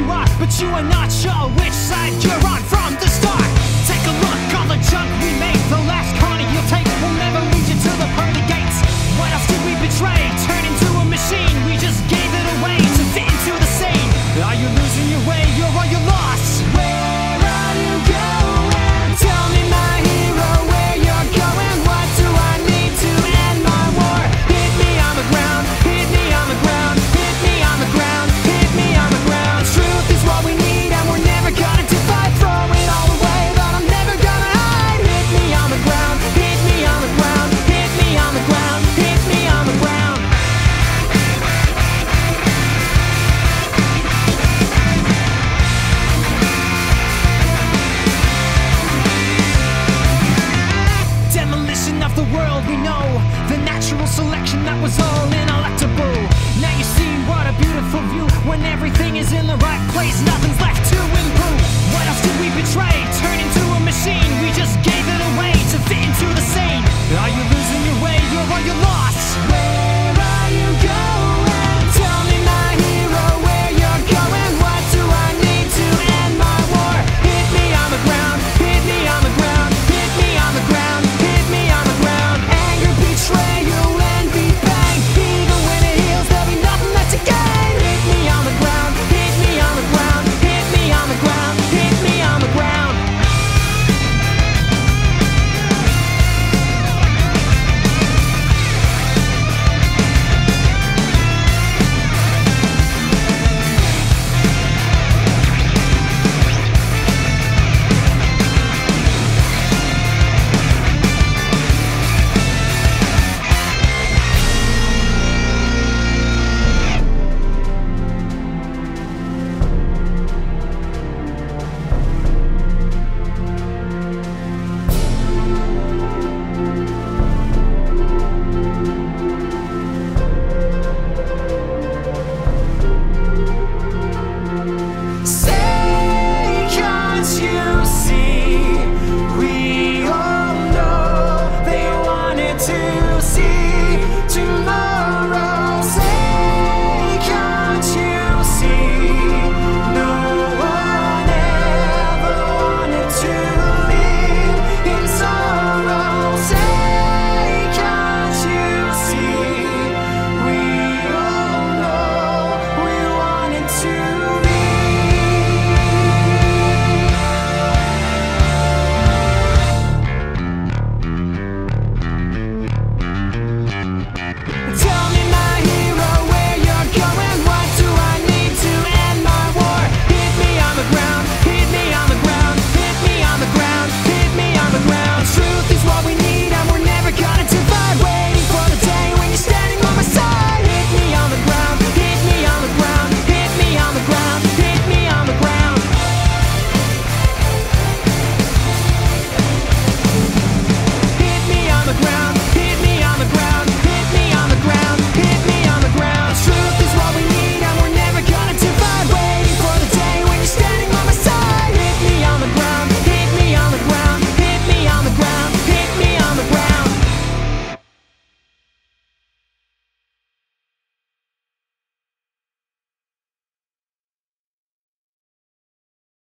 you are, but you are not sure which side you're on. From world we know the natural selection that was all ineluctable. Now you see what a beautiful view when everything is in the right place, nothing's left.